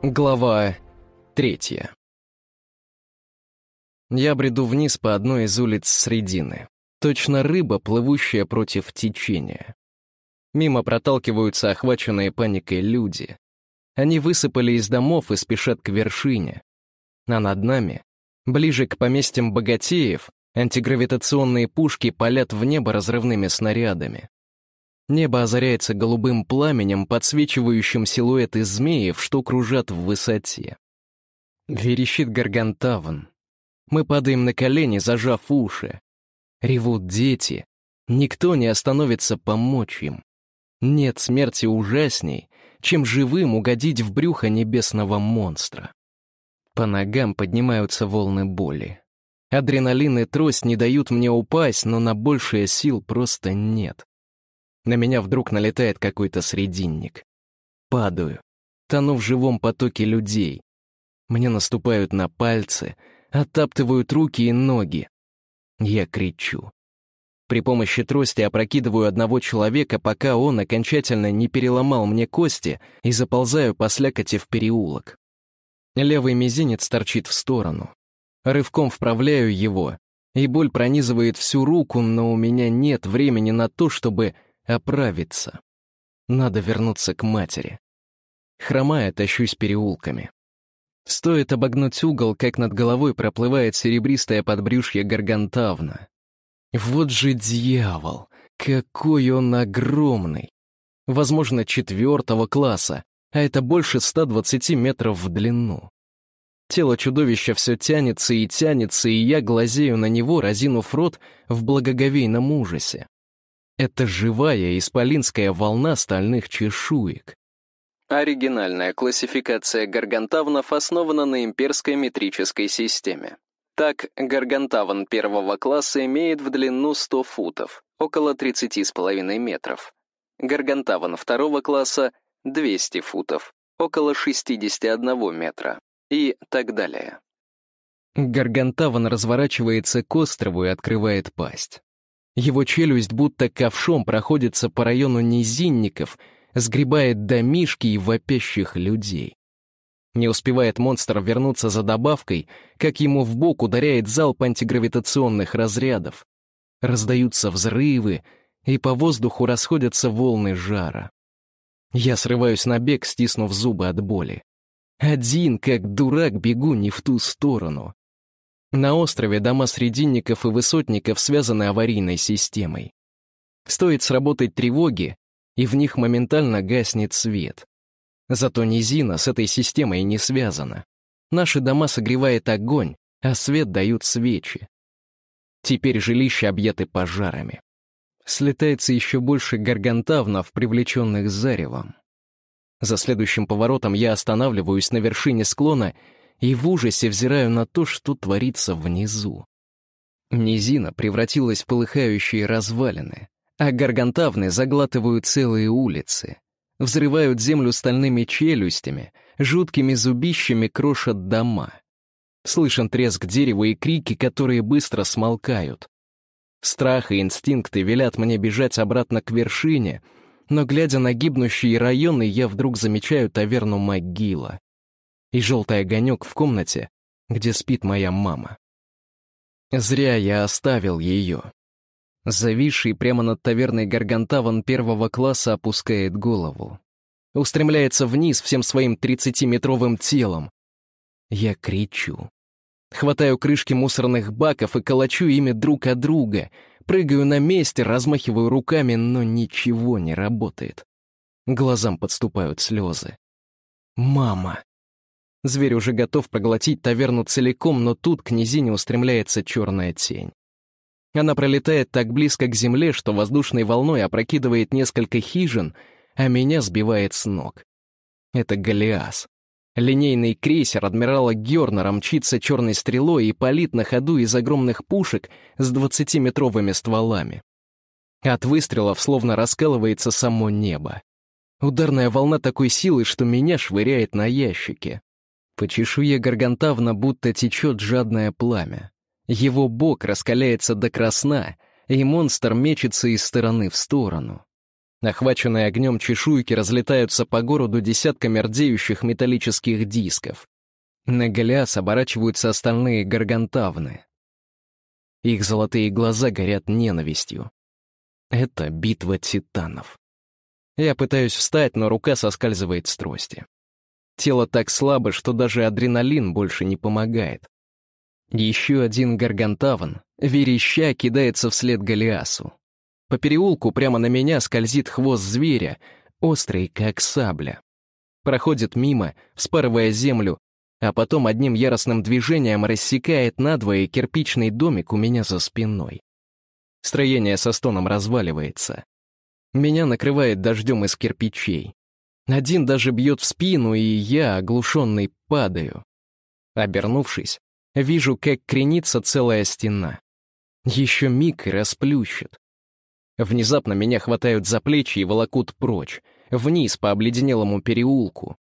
Глава третья. Я бреду вниз по одной из улиц Средины. Точно рыба, плывущая против течения. Мимо проталкиваются охваченные паникой люди. Они высыпали из домов и спешат к вершине. А над нами, ближе к поместьям богатеев, антигравитационные пушки палят в небо разрывными снарядами. Небо озаряется голубым пламенем, подсвечивающим силуэты змеев, что кружат в высоте. Верещит Гаргантаван. Мы падаем на колени, зажав уши. Ревут дети. Никто не остановится помочь им. Нет смерти ужасней, чем живым угодить в брюхо небесного монстра. По ногам поднимаются волны боли. Адреналин и трость не дают мне упасть, но на большее сил просто нет. На меня вдруг налетает какой-то срединник. Падаю, тону в живом потоке людей. Мне наступают на пальцы, оттаптывают руки и ноги. Я кричу. При помощи трости опрокидываю одного человека, пока он окончательно не переломал мне кости, и заползаю по слякоти в переулок. Левый мизинец торчит в сторону. Рывком вправляю его, и боль пронизывает всю руку, но у меня нет времени на то, чтобы оправиться. Надо вернуться к матери. Хромая, тащусь переулками. Стоит обогнуть угол, как над головой проплывает серебристое подбрюшье гаргантавна. Вот же дьявол! Какой он огромный! Возможно, четвертого класса, а это больше 120 метров в длину. Тело чудовища все тянется и тянется, и я глазею на него, разинув рот в благоговейном ужасе. Это живая исполинская волна стальных чешуек. Оригинальная классификация гаргантавнов основана на имперской метрической системе. Так, гаргантавн первого класса имеет в длину 100 футов, около 30,5 метров. Гаргантавн второго класса — 200 футов, около 61 метра. И так далее. Гаргантавн разворачивается к острову и открывает пасть. Его челюсть будто ковшом проходится по району низинников, сгребает домишки и вопящих людей. Не успевает монстр вернуться за добавкой, как ему в бок ударяет залп антигравитационных разрядов. Раздаются взрывы, и по воздуху расходятся волны жара. Я срываюсь на бег, стиснув зубы от боли. Один, как дурак, бегу не в ту сторону. На острове дома срединников и высотников связаны аварийной системой. Стоит сработать тревоги, и в них моментально гаснет свет. Зато низина с этой системой не связана. Наши дома согревает огонь, а свет дают свечи. Теперь жилища объяты пожарами. Слетается еще больше гаргантавнов, привлеченных заревом. За следующим поворотом я останавливаюсь на вершине склона и в ужасе взираю на то, что творится внизу. Низина превратилась в полыхающие развалины, а гаргантавны заглатывают целые улицы, взрывают землю стальными челюстями, жуткими зубищами крошат дома. Слышен треск дерева и крики, которые быстро смолкают. Страх и инстинкты велят мне бежать обратно к вершине, но, глядя на гибнущие районы, я вдруг замечаю таверну могила и желтый огонек в комнате, где спит моя мама. Зря я оставил ее. Зависший прямо над таверной Гаргантаван первого класса опускает голову. Устремляется вниз всем своим тридцатиметровым телом. Я кричу. Хватаю крышки мусорных баков и колочу ими друг от друга. Прыгаю на месте, размахиваю руками, но ничего не работает. Глазам подступают слезы. «Мама!» Зверь уже готов проглотить таверну целиком, но тут к низине устремляется черная тень. Она пролетает так близко к земле, что воздушной волной опрокидывает несколько хижин, а меня сбивает с ног. Это Голиас. Линейный крейсер адмирала Гернера мчится черной стрелой и палит на ходу из огромных пушек с двадцатиметровыми стволами. От выстрелов словно раскалывается само небо. Ударная волна такой силы, что меня швыряет на ящике. По чешуе Гаргантавна будто течет жадное пламя. Его бок раскаляется до красна, и монстр мечется из стороны в сторону. Охваченные огнем чешуйки разлетаются по городу десятками рдеющих металлических дисков. На Голиас оборачиваются остальные гаргантавны. Их золотые глаза горят ненавистью. Это битва титанов. Я пытаюсь встать, но рука соскальзывает с трости. Тело так слабо, что даже адреналин больше не помогает. Еще один гаргантаван, вереща, кидается вслед Голиасу. По переулку прямо на меня скользит хвост зверя, острый, как сабля. Проходит мимо, вспарывая землю, а потом одним яростным движением рассекает надвое кирпичный домик у меня за спиной. Строение со стоном разваливается. Меня накрывает дождем из кирпичей. Один даже бьет в спину, и я, оглушенный, падаю. Обернувшись, вижу, как кренится целая стена. Еще миг и расплющит. Внезапно меня хватают за плечи и волокут прочь, вниз по обледенелому переулку.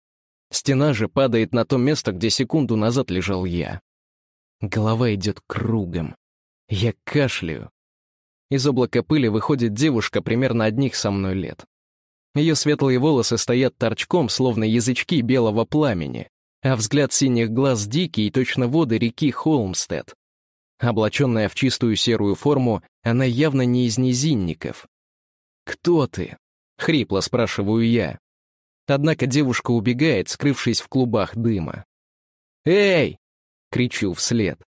Стена же падает на то место, где секунду назад лежал я. Голова идет кругом. Я кашляю. Из облака пыли выходит девушка примерно одних со мной лет. Ее светлые волосы стоят торчком, словно язычки белого пламени, а взгляд синих глаз дикий, точно воды реки Холмстед. Облаченная в чистую серую форму, она явно не из низинников. «Кто ты?» — хрипло спрашиваю я. Однако девушка убегает, скрывшись в клубах дыма. «Эй!» — кричу вслед.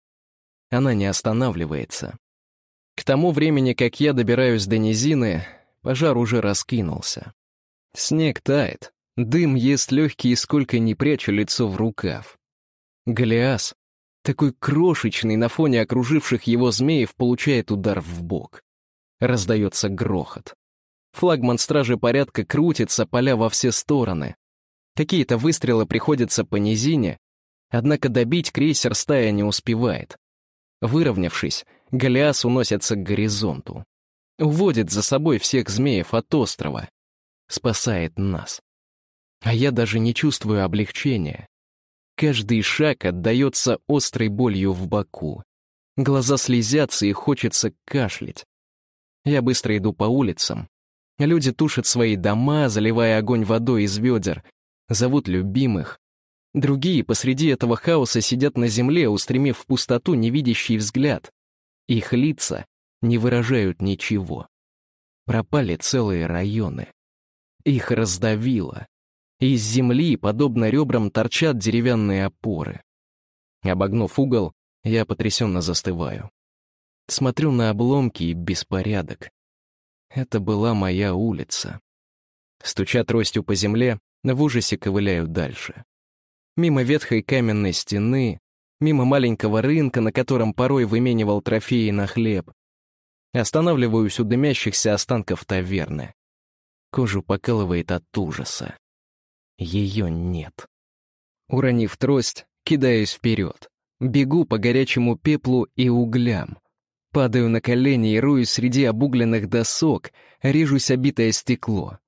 Она не останавливается. К тому времени, как я добираюсь до низины, пожар уже раскинулся. Снег тает, дым ест легкие, сколько не прячу лицо в рукав. Голиас, такой крошечный на фоне окруживших его змеев, получает удар в бок. Раздается грохот. Флагман стражи порядка крутится, поля во все стороны. Какие-то выстрелы приходятся по низине, однако добить крейсер стая не успевает. Выровнявшись, Голиас уносится к горизонту. Уводит за собой всех змеев от острова. Спасает нас. А я даже не чувствую облегчения. Каждый шаг отдается острой болью в боку. Глаза слезятся и хочется кашлять. Я быстро иду по улицам, Люди тушат свои дома, заливая огонь водой из ведер, зовут любимых. Другие посреди этого хаоса сидят на земле, устремив в пустоту невидящий взгляд. Их лица не выражают ничего. Пропали целые районы. Их раздавило. Из земли, подобно ребрам, торчат деревянные опоры. Обогнув угол, я потрясенно застываю. Смотрю на обломки и беспорядок. Это была моя улица. Стуча тростью по земле, в ужасе ковыляю дальше. Мимо ветхой каменной стены, мимо маленького рынка, на котором порой выменивал трофеи на хлеб. Останавливаюсь у дымящихся останков таверны. Кожу покалывает от ужаса. Ее нет. Уронив трость, кидаюсь вперед. Бегу по горячему пеплу и углям. Падаю на колени и руюсь среди обугленных досок, режусь обитое стекло.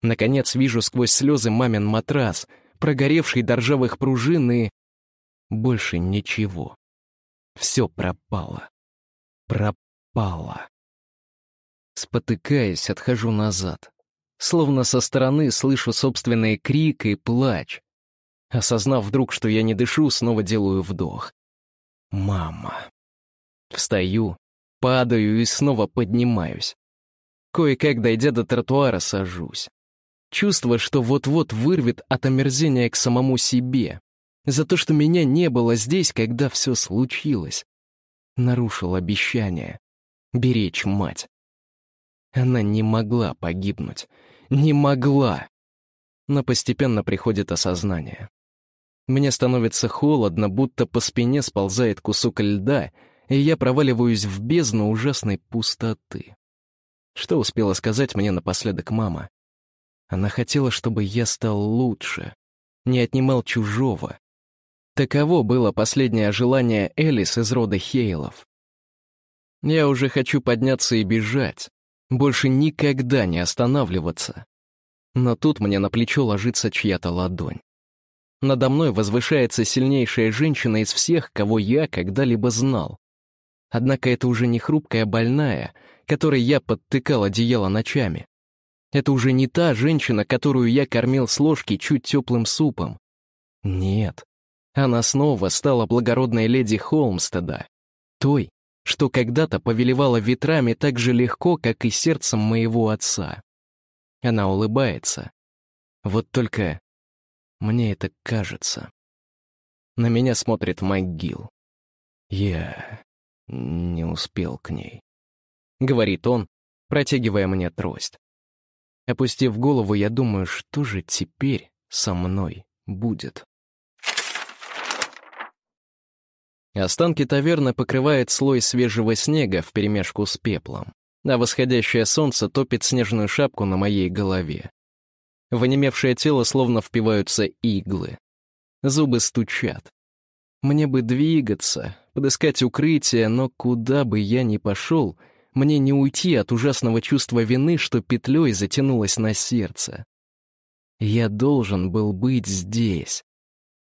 Наконец вижу сквозь слезы мамин матрас, прогоревший до ржавых пружин и... Больше ничего. Все пропало. Пропало. Спотыкаясь, отхожу назад. Словно со стороны слышу собственный крик и плач. Осознав вдруг, что я не дышу, снова делаю вдох. Мама. Встаю, Падаю и снова поднимаюсь. Кое-как, дойдя до тротуара, сажусь. Чувство, что вот-вот вырвет от омерзения к самому себе. За то, что меня не было здесь, когда все случилось. Нарушил обещание. Беречь мать. Она не могла погибнуть. Не могла. Но постепенно приходит осознание. Мне становится холодно, будто по спине сползает кусок льда — и я проваливаюсь в бездну ужасной пустоты. Что успела сказать мне напоследок мама? Она хотела, чтобы я стал лучше, не отнимал чужого. Таково было последнее желание Элис из рода Хейлов. Я уже хочу подняться и бежать, больше никогда не останавливаться. Но тут мне на плечо ложится чья-то ладонь. Надо мной возвышается сильнейшая женщина из всех, кого я когда-либо знал. Однако это уже не хрупкая больная, которой я подтыкал одеяло ночами. Это уже не та женщина, которую я кормил с ложки чуть теплым супом. Нет, она снова стала благородной леди Холмстеда, той, что когда-то повелевала ветрами так же легко, как и сердцем моего отца. Она улыбается. Вот только мне это кажется. На меня смотрит МакГилл. Я не успел к ней. Говорит он, протягивая мне трость. Опустив голову, я думаю, что же теперь со мной будет. Останки таверны покрывает слой свежего снега вперемешку с пеплом, а восходящее солнце топит снежную шапку на моей голове. В онемевшее тело словно впиваются иглы. Зубы стучат. Мне бы двигаться, подыскать укрытие, но куда бы я ни пошел, мне не уйти от ужасного чувства вины, что петлей затянулось на сердце. Я должен был быть здесь,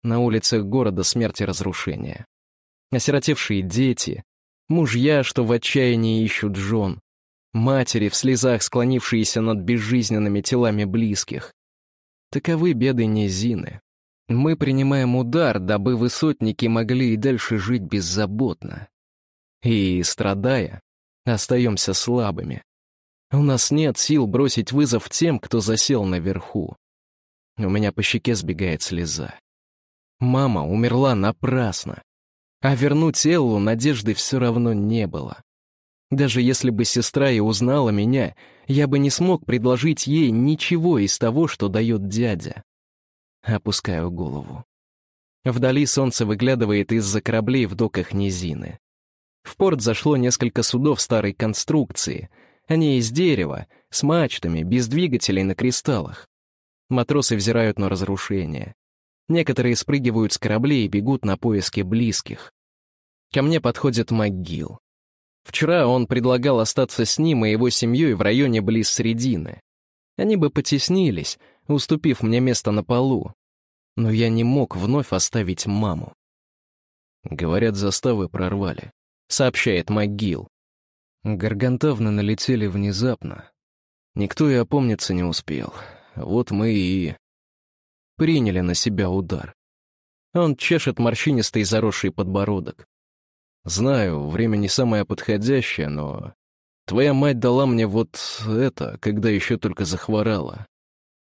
на улицах города смерти разрушения осиротевшие дети, мужья, что в отчаянии ищут жен, матери в слезах, склонившиеся над безжизненными телами близких. Таковы беды Низины. Мы принимаем удар, дабы высотники могли и дальше жить беззаботно. И, страдая, остаемся слабыми. У нас нет сил бросить вызов тем, кто засел наверху. У меня по щеке сбегает слеза. Мама умерла напрасно. А вернуть Эллу надежды все равно не было. Даже если бы сестра и узнала меня, я бы не смог предложить ей ничего из того, что дает дядя. Опускаю голову. Вдали солнце выглядывает из-за кораблей в доках низины. В порт зашло несколько судов старой конструкции. Они из дерева, с мачтами, без двигателей на кристаллах. Матросы взирают на разрушение. Некоторые спрыгивают с кораблей и бегут на поиски близких. Ко мне подходит МакГилл. Вчера он предлагал остаться с ним и его семьей в районе близ Средины. Они бы потеснились, уступив мне место на полу. Но я не мог вновь оставить маму. Говорят, заставы прорвали, сообщает МакГилл. Гаргантавны налетели внезапно. Никто и опомниться не успел. Вот мы и... Приняли на себя удар. Он чешет морщинистый заросший подбородок. Знаю, время не самое подходящее, но... Твоя мать дала мне вот это, когда еще только захворала.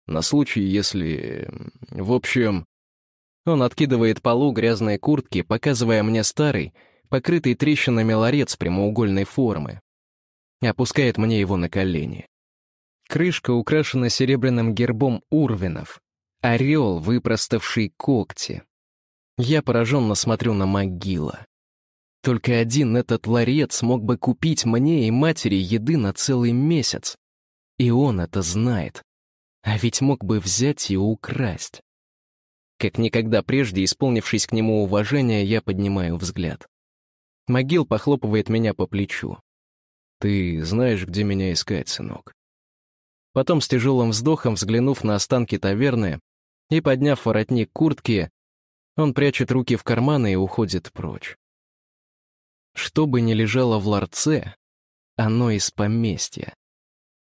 На случай, если... В общем... Он откидывает полу грязной куртки, показывая мне старый, покрытый трещинами ларец прямоугольной формы. Опускает мне его на колени. Крышка украшена серебряным гербом Урвинов. Орел, выпроставший когти. Я пораженно смотрю на могила. Только один этот ларец мог бы купить мне и матери еды на целый месяц. И он это знает. А ведь мог бы взять и украсть. Как никогда прежде, исполнившись к нему уважения, я поднимаю взгляд. Могил похлопывает меня по плечу. «Ты знаешь, где меня искать, сынок?» Потом с тяжелым вздохом, взглянув на останки таверны и подняв воротник куртки, он прячет руки в карманы и уходит прочь. Что бы ни лежало в ларце, оно из поместья.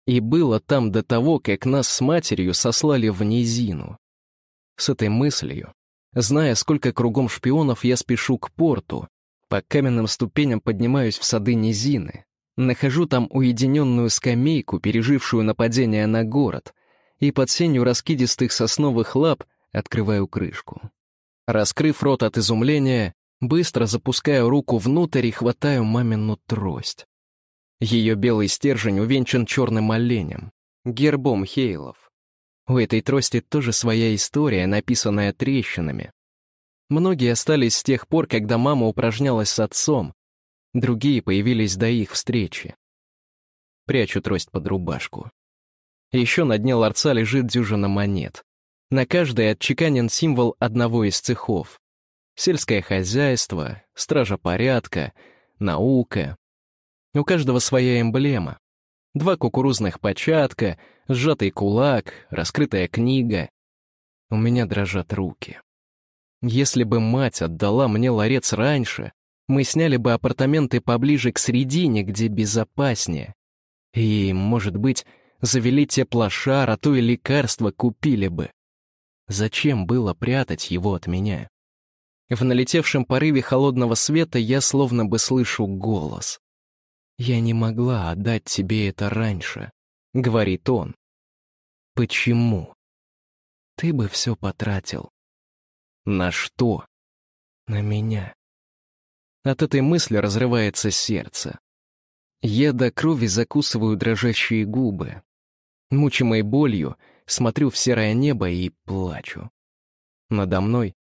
И было там до того, как нас с матерью сослали в низину. С этой мыслью, зная, сколько кругом шпионов, я спешу к порту, по каменным ступеням поднимаюсь в сады низины, нахожу там уединенную скамейку, пережившую нападение на город, и под сенью раскидистых сосновых лап открываю крышку. Раскрыв рот от изумления, Быстро запускаю руку внутрь и хватаю мамину трость. Ее белый стержень увенчан черным оленем, гербом Хейлов. У этой трости тоже своя история, написанная трещинами. Многие остались с тех пор, когда мама упражнялась с отцом, другие появились до их встречи. Прячу трость под рубашку. Еще на дне ларца лежит дюжина монет. На каждой отчеканен символ одного из цехов сельское хозяйство, стража порядка, наука. У каждого своя эмблема. Два кукурузных початка, сжатый кулак, раскрытая книга. У меня дрожат руки. Если бы мать отдала мне ларец раньше, мы сняли бы апартаменты поближе к середине, где безопаснее. И, может быть, завели теплошар, а то и лекарства купили бы. Зачем было прятать его от меня? В налетевшем порыве холодного света я словно бы слышу голос. «Я не могла отдать тебе это раньше», — говорит он. «Почему?» «Ты бы все потратил». «На что?» «На меня». От этой мысли разрывается сердце. Я до крови закусываю дрожащие губы. Мучимой болью, смотрю в серое небо и плачу. Надо мной,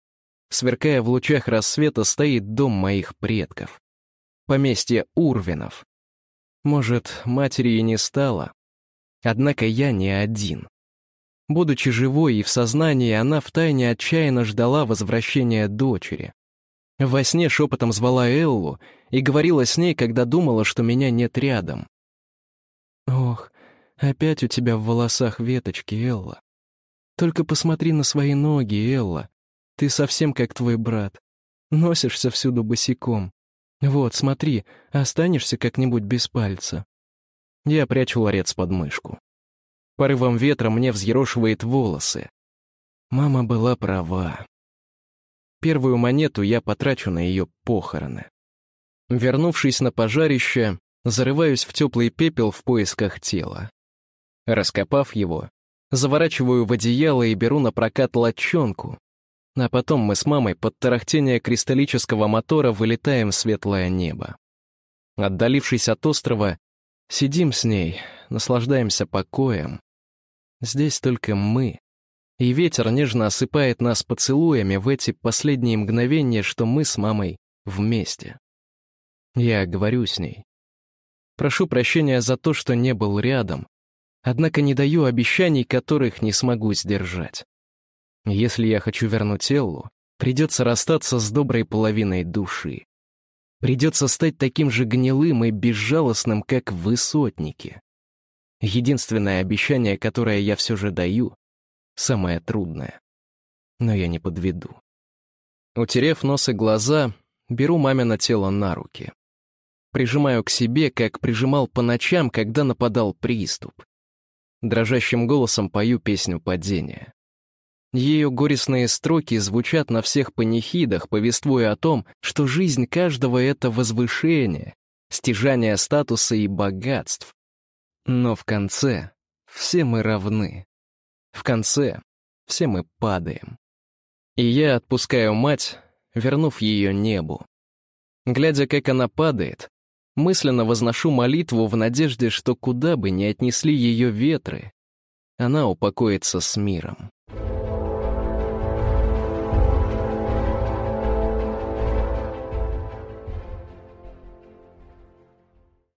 сверкая в лучах рассвета, стоит дом моих предков. Поместье Урвинов. Может, матери и не стало. Однако я не один. Будучи живой и в сознании, она втайне отчаянно ждала возвращения дочери. Во сне шепотом звала Эллу и говорила с ней, когда думала, что меня нет рядом. «Ох, опять у тебя в волосах веточки, Элла. Только посмотри на свои ноги, Элла. Ты совсем как твой брат. Носишься всюду босиком. Вот, смотри, останешься как-нибудь без пальца». Я прячу ларец под мышку. Порывом ветра мне взъерошивает волосы. Мама была права. Первую монету я потрачу на ее похороны. Вернувшись на пожарище, зарываюсь в теплый пепел в поисках тела. Раскопав его, заворачиваю в одеяло и беру на прокат лодчонку, а потом мы с мамой под тарахтение кристаллического мотора вылетаем в светлое небо. Отдалившись от острова, сидим с ней, наслаждаемся покоем. Здесь только мы, и ветер нежно осыпает нас поцелуями в эти последние мгновения, что мы с мамой вместе. Я говорю с ней. Прошу прощения за то, что не был рядом, однако не даю обещаний, которых не смогу сдержать. Если я хочу вернуть Эллу, придется расстаться с доброй половиной души. Придется стать таким же гнилым и безжалостным, как высотники. Единственное обещание, которое я все же даю, самое трудное. Но я не подведу. Утерев нос и глаза, беру мамино тело на руки. Прижимаю к себе, как прижимал по ночам, когда нападал приступ. Дрожащим голосом пою песню падения. Ее горестные строки звучат на всех панихидах, повествуя о том, что жизнь каждого — это возвышение, стяжание статуса и богатств. Но в конце все мы равны. В конце все мы падаем. И я отпускаю мать, вернув ее небу. Глядя, как она падает, мысленно возношу молитву в надежде, что куда бы ни отнесли ее ветры, она упокоится с миром.